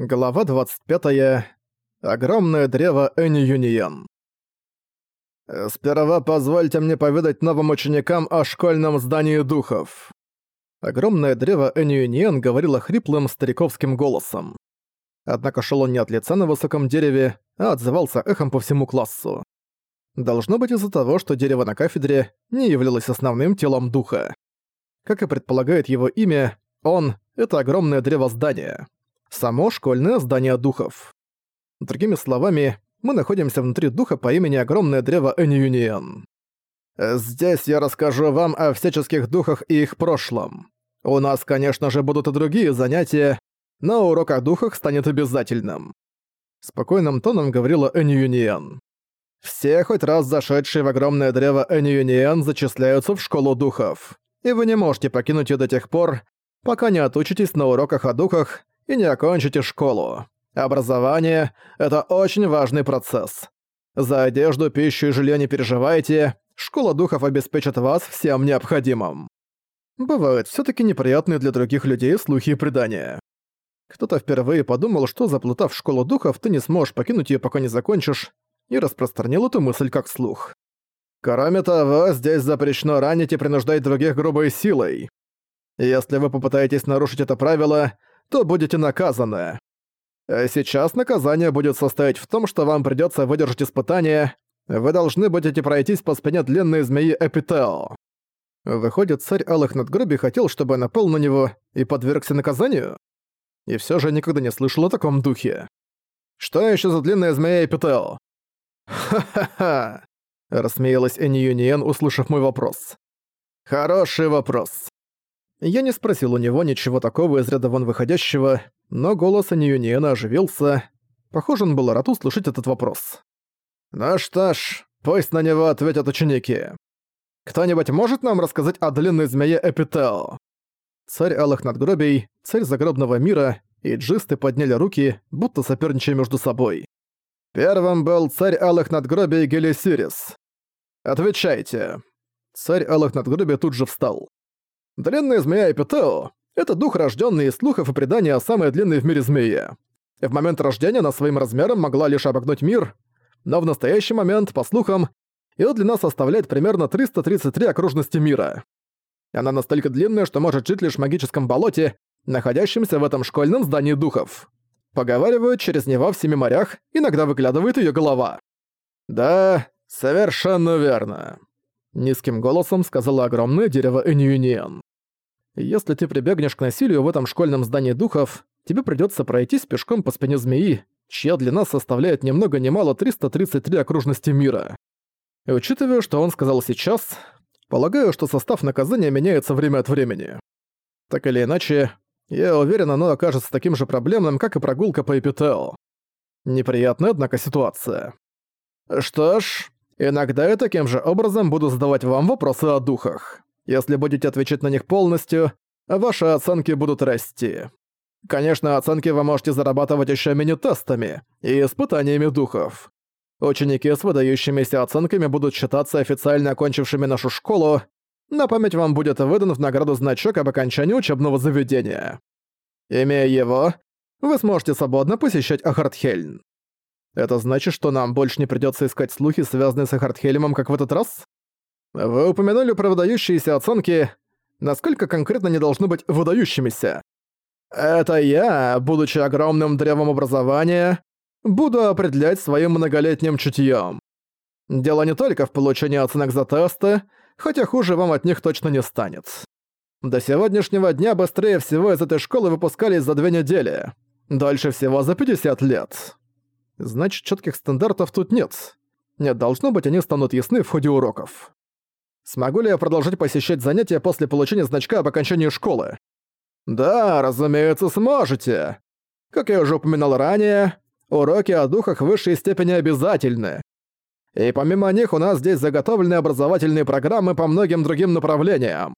Глава 25. Огромное древо Энни Юниен. «Сперва позвольте мне поведать новым ученикам о школьном здании духов». Огромное древо Энни Юниен говорило хриплым стариковским голосом. Однако шел он не от лица на высоком дереве, а отзывался эхом по всему классу. Должно быть из-за того, что дерево на кафедре не являлось основным телом духа. Как и предполагает его имя, он — это огромное древо здания само школьное здание духов. Другими словами, мы находимся внутри духа по имени Огромное Древо Эньюниен. Здесь я расскажу вам о всяческих духах и их прошлом. У нас, конечно же, будут и другие занятия, но урок о духах станет обязательным. Спокойным тоном говорила Эньюниен. Все, хоть раз зашедшие в огромное древо Эньюниен, зачисляются в школу духов. И вы не можете покинуть ее до тех пор, пока не отучитесь на уроках о духах и не окончите школу. Образование — это очень важный процесс. За одежду, пищу и жилье не переживайте, школа духов обеспечит вас всем необходимым. Бывают все таки неприятные для других людей слухи и предания. Кто-то впервые подумал, что заплутав в школу духов, ты не сможешь покинуть ее, пока не закончишь, и распространил эту мысль как слух. Кроме того, здесь запрещено ранить и принуждать других грубой силой. Если вы попытаетесь нарушить это правило, то будете наказаны. А сейчас наказание будет состоять в том, что вам придётся выдержать испытание. Вы должны будете пройтись по спине длинной змеи Эпитео. Выходит, царь Алых Надгробий хотел, чтобы я напал на него и подвергся наказанию? И всё же никогда не слышал о таком духе. Что ещё за длинная змея Эпитео? «Ха-ха-ха!» — рассмеялась Энни Юниен, услышав мой вопрос. «Хороший вопрос. Я не спросил у него ничего такого из ряда вон выходящего, но голос Аньюниена оживился. Похоже, он был рад услышать этот вопрос. «Ну что ж, пусть на него ответят ученики. Кто-нибудь может нам рассказать о длинной змее Эпитео?» Царь Алых Надгробий, царь загробного мира и джисты подняли руки, будто соперничая между собой. Первым был царь Алых Надгробий Гелисирис. «Отвечайте». Царь Алых Надгробий тут же встал. Длинная змея Эпитео — это дух, рожденный из слухов и преданий о самой длинной в мире змее. В момент рождения она своим размером могла лишь обогнуть мир, но в настоящий момент, по слухам, ее длина составляет примерно 333 окружности мира. Она настолько длинная, что может жить лишь в магическом болоте, находящемся в этом школьном здании духов. Поговаривают, через него в семи морях иногда выглядывает ее голова. Да, совершенно верно. Низким голосом сказала огромное дерево Эньюниен. Если ты прибегнешь к насилию в этом школьном здании духов, тебе придётся пройтись пешком по спине змеи, чья длина составляет ни много ни мало 333 окружности мира. И учитывая, что он сказал сейчас, полагаю, что состав наказания меняется время от времени. Так или иначе, я уверен, оно окажется таким же проблемным, как и прогулка по Эпитео. Неприятная, однако, ситуация. Что ж, иногда я таким же образом буду задавать вам вопросы о духах. Если будете отвечать на них полностью, ваши оценки будут расти. Конечно, оценки вы можете зарабатывать еще мини-тестами и испытаниями духов. Ученики с выдающимися оценками будут считаться официально окончившими нашу школу. На память вам будет выдан в награду значок об окончании учебного заведения. Имея его, вы сможете свободно посещать Ахартхельн. Это значит, что нам больше не придётся искать слухи, связанные с Ахартхельмом, как в этот раз? Вы упомянули про выдающиеся оценки. Насколько конкретно они должны быть выдающимися? Это я, будучи огромным древом образования, буду определять своим многолетним чутьем. Дело не только в получении оценок за тесты, хотя хуже вам от них точно не станет. До сегодняшнего дня быстрее всего из этой школы выпускались за две недели. Дольше всего за 50 лет. Значит, четких стандартов тут нет. Нет, должно быть, они станут ясны в ходе уроков. Смогу ли я продолжать посещать занятия после получения значка об окончании школы? Да, разумеется, сможете. Как я уже упоминал ранее, уроки о духах высшей степени обязательны. И помимо них у нас здесь заготовлены образовательные программы по многим другим направлениям.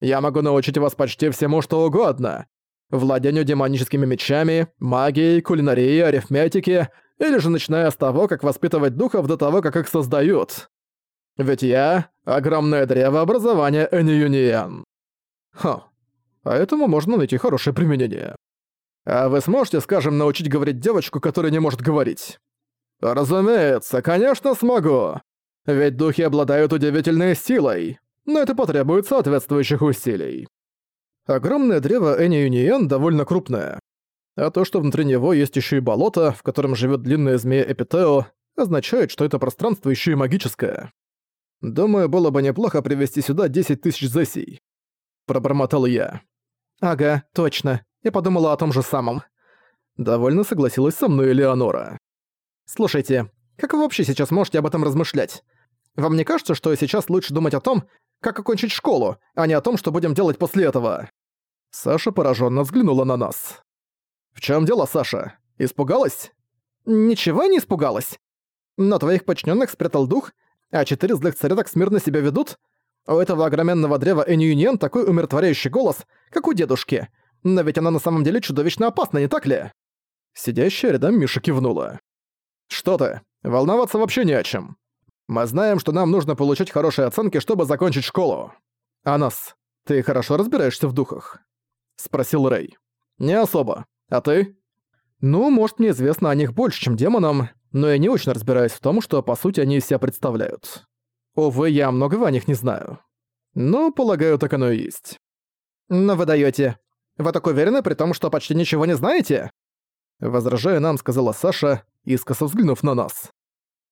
Я могу научить вас почти всему, что угодно. Владению демоническими мечами, магией, кулинарией, арифметике, или же начиная с того, как воспитывать духов до того, как их создают. Ведь я — огромное древо образования Эньюниен. Ха, а этому можно найти хорошее применение. А вы сможете, скажем, научить говорить девочку, которая не может говорить? Разумеется, конечно смогу. Ведь духи обладают удивительной силой, но это потребует соответствующих усилий. Огромное древо Эни Юниен довольно крупное. А то, что внутри него есть еще и болото, в котором живет длинная змея Эпитео, означает, что это пространство еще и магическое. Думаю, было бы неплохо привести сюда 10 тысяч зесей. Пробормотал я. Ага, точно. Я подумала о том же самом. Довольно согласилась со мной Элеонора. Слушайте, как вы вообще сейчас можете об этом размышлять? Вам не кажется, что сейчас лучше думать о том, как окончить школу, а не о том, что будем делать после этого?» Саша пораженно взглянула на нас. «В чем дело, Саша? Испугалась?» «Ничего не испугалась. Но твоих подчиненных спрятал дух, а четыре злых царя так смирно себя ведут. У этого огроменного древа Энюиньен такой умиротворяющий голос, как у дедушки. Но ведь она на самом деле чудовищно опасна, не так ли?» Сидящая рядом Миша кивнула. «Что ты? Волноваться вообще не о чем. Мы знаем, что нам нужно получить хорошие оценки, чтобы закончить школу. Анас, ты хорошо разбираешься в духах?» Спросил Рэй. «Не особо. А ты?» «Ну, может, мне известно о них больше, чем демонам, но я не очень разбираюсь в том, что, по сути, они из себя представляют. Увы, я многого о них не знаю. Но, полагаю, так оно и есть». «Но вы даёте. Вы так уверены, при том, что почти ничего не знаете?» Возражая нам, сказала Саша, искоса взглянув на нас.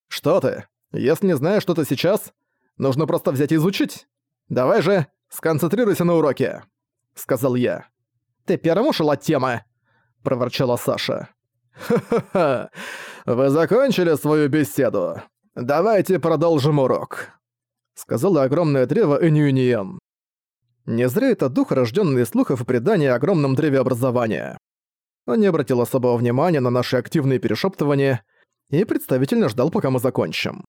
«Что ты? Если не знаешь что-то сейчас, нужно просто взять и изучить. Давай же, сконцентрируйся на уроке», — сказал я. «Ты первым ушел от темы», — проворчала Саша. «Ха-ха-ха, вы закончили свою беседу. Давайте продолжим урок», — сказала огромное древо Энюниен. Не зря это дух, рожденный слухов и преданий о огромном древе образования. Он не обратил особого внимания на наши активные перешептывания и представительно ждал, пока мы закончим.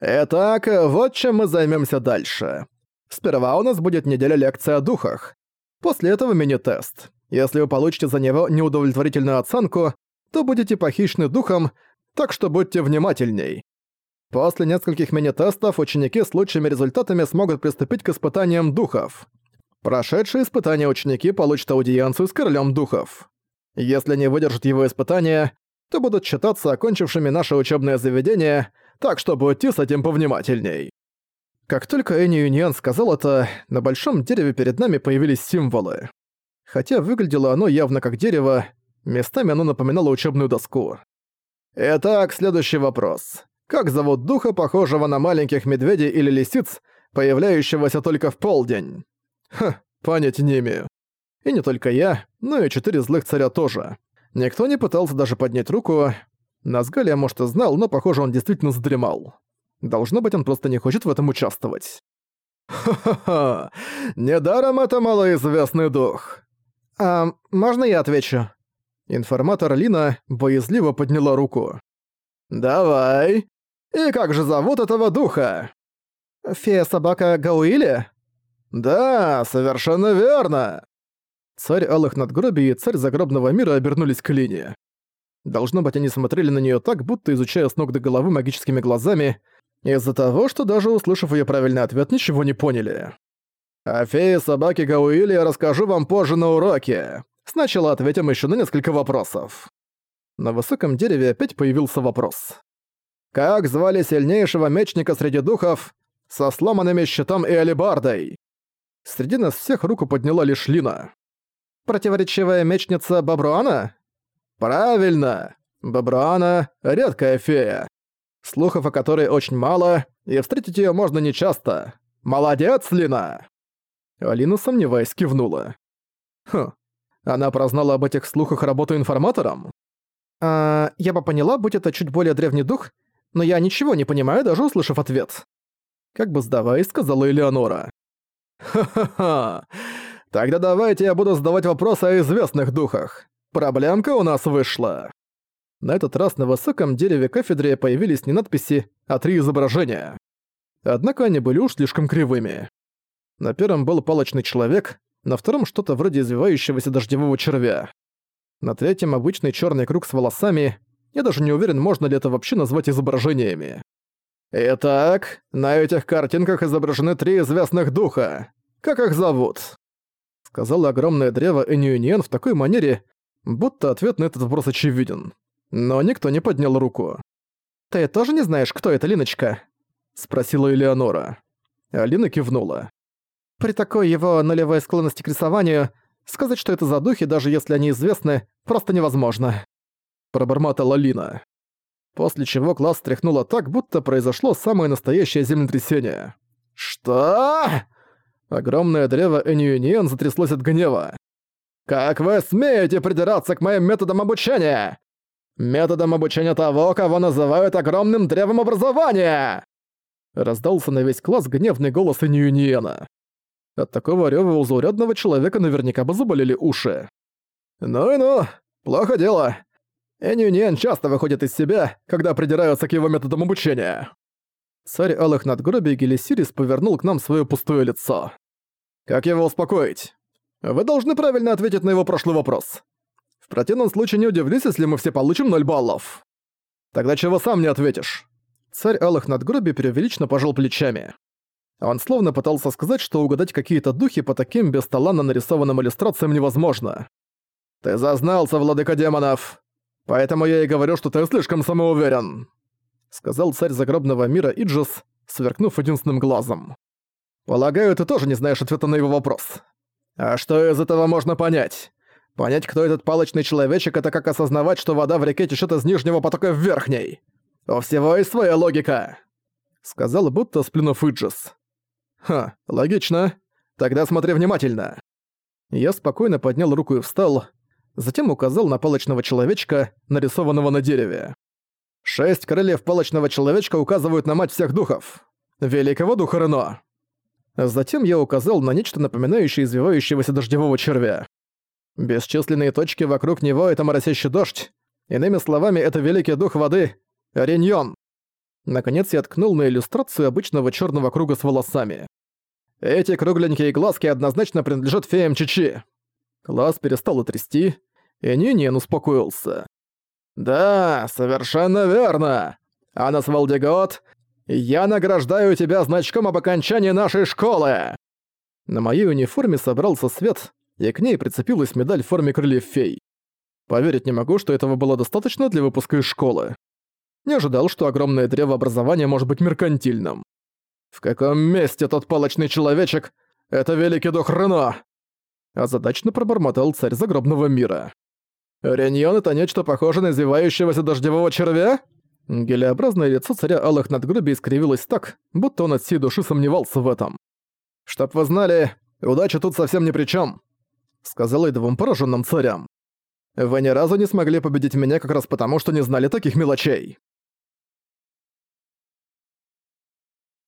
Итак, вот чем мы займемся дальше. Сперва у нас будет неделя лекции о духах. После этого мини-тест. Если вы получите за него неудовлетворительную оценку, то будете похищены духом, так что будьте внимательней. После нескольких мини-тестов ученики с лучшими результатами смогут приступить к испытаниям духов. Прошедшие испытания ученики получат аудиенцию с королем духов. Если не выдержат его испытания, то будут считаться окончившими наше учебное заведение – так что будьте с этим повнимательней». Как только Энни Юнион сказал это, на большом дереве перед нами появились символы. Хотя выглядело оно явно как дерево, местами оно напоминало учебную доску. Итак, следующий вопрос. Как зовут духа, похожего на маленьких медведей или лисиц, появляющегося только в полдень? Ха, понятия не имею. И не только я, но и четыре злых царя тоже. Никто не пытался даже поднять руку, Назгалия, может, и знал, но, похоже, он действительно задремал. Должно быть, он просто не хочет в этом участвовать. «Ха-ха-ха! Недаром это малоизвестный дух!» «А можно я отвечу?» Информатор Лина боязливо подняла руку. «Давай! И как же зовут этого духа?» «Фея-собака Гауили?» «Да, совершенно верно!» Царь Алых Надгробий и царь Загробного Мира обернулись к Лине. Должно быть, они смотрели на нее так, будто изучая с ног до головы магическими глазами, из-за того, что даже услышав ее правильный ответ, ничего не поняли. О фее собаки Гауили я расскажу вам позже на уроке. Сначала ответим еще на несколько вопросов. На высоком дереве опять появился вопрос. Как звали сильнейшего мечника среди духов со сломанными щитом и алебардой? Среди нас всех руку подняла лишь Лина. Противоречивая мечница Бабруана? Правильно! Бабруана — редкая фея. Слухов о которой очень мало, и встретить ее можно нечасто. Молодец, Лина!» Алина, сомневаясь, кивнула. «Хм, она прознала об этих слухах работу информатором?» «А, я бы поняла, будь это чуть более древний дух, но я ничего не понимаю, даже услышав ответ». Как бы сдаваясь, сказала Элеонора. «Ха-ха-ха! Тогда давайте я буду задавать вопросы о известных духах. Проблемка у нас вышла. На этот раз на высоком дереве кафедры появились не надписи, а три изображения. Однако они были уж слишком кривыми. На первом был палочный человек, на втором что-то вроде извивающегося дождевого червя. На третьем обычный черный круг с волосами. Я даже не уверен, можно ли это вообще назвать изображениями. Итак, на этих картинках изображены три известных духа. Как их зовут? Сказала огромное древо Энюниен в такой манере, будто ответ на этот вопрос очевиден. Но никто не поднял руку. «Ты тоже не знаешь, кто это, Линочка?» — спросила Элеонора. Алина кивнула. При такой его нулевой склонности к рисованию, сказать, что это за духи, даже если они известны, просто невозможно. Пробормотала Лина. После чего класс стряхнуло так, будто произошло самое настоящее землетрясение. «Что?» Огромное древо Энюниен затряслось от гнева. «Как вы смеете придираться к моим методам обучения? Методом обучения того, кого называют огромным древом образования!» Раздался на весь класс гневный голос Иньюниена. От такого рёва у заурядного человека наверняка бы заболели уши. «Ну и ну, плохо дело. Эньюниен часто выходит из себя, когда придираются к его методам обучения». Царь Алых Надгробий Гелисирис повернул к нам своё пустое лицо. «Как его успокоить? Вы должны правильно ответить на его прошлый вопрос. В противном случае не удивлюсь, если мы все получим 0 баллов. Тогда чего сам не ответишь?» Царь Алых Надгробий преувеличенно пожал плечами. Он словно пытался сказать, что угадать какие-то духи по таким бесталанно нарисованным иллюстрациям невозможно. «Ты зазнался, владыка демонов! Поэтому я и говорю, что ты слишком самоуверен!» Сказал царь загробного мира Иджис, сверкнув единственным глазом. «Полагаю, ты тоже не знаешь ответа на его вопрос. А что из этого можно понять? Понять, кто этот палочный человечек, это как осознавать, что вода в реке течет из нижнего потока в верхний. У всего есть своя логика!» Сказал будто сплюнув Иджис. «Ха, логично. Тогда смотри внимательно». Я спокойно поднял руку и встал, затем указал на палочного человечка, нарисованного на дереве. «Шесть крыльев палочного человечка указывают на мать всех духов. Великого духа Рено». Затем я указал на нечто напоминающее извивающегося дождевого червя. Бесчисленные точки вокруг него — это моросящий дождь. Иными словами, это великий дух воды — Реньон. Наконец я ткнул на иллюстрацию обычного черного круга с волосами. Эти кругленькие глазки однозначно принадлежат феям Чичи. Класс перестал трясти, и Нинин успокоился. «Да, совершенно верно. Анас Валдегот, я награждаю тебя значком об окончании нашей школы!» На моей униформе собрался свет, и к ней прицепилась медаль в форме крыльев фей. Поверить не могу, что этого было достаточно для выпуска из школы. Не ожидал, что огромное древо образования может быть меркантильным. В каком месте тот палочный человечек? Это великий дух Рено! Озадачно пробормотал царь загробного мира. Реньон — это нечто похожее на извивающегося дождевого червя? Гелеобразное лицо царя Алых надгробий искривилось так, будто он от всей души сомневался в этом. «Чтоб вы знали, удача тут совсем ни при чем, сказал я двум пораженным царям. «Вы ни разу не смогли победить меня как раз потому, что не знали таких мелочей».